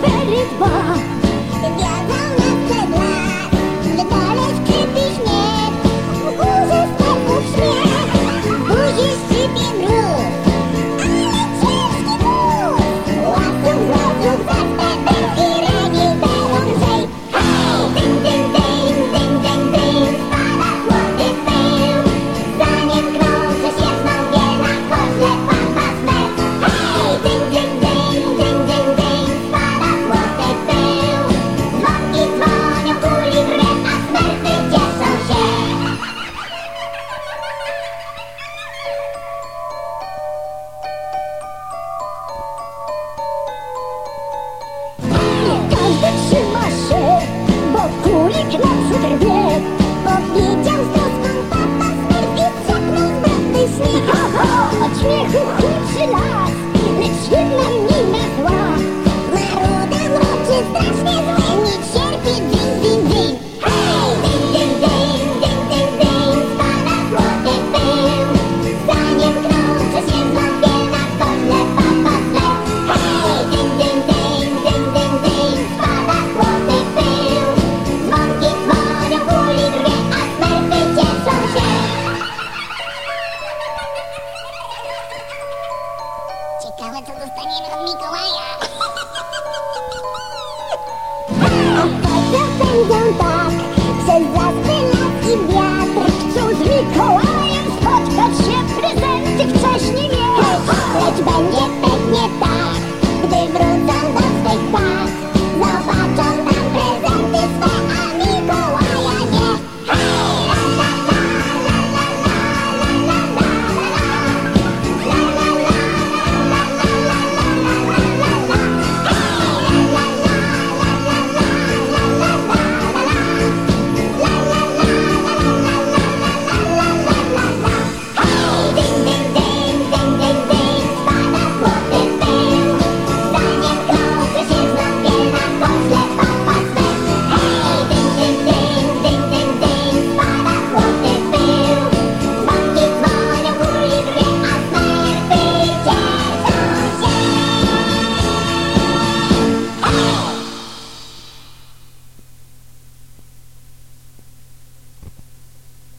feliz, vá 米个蜜格玛雅。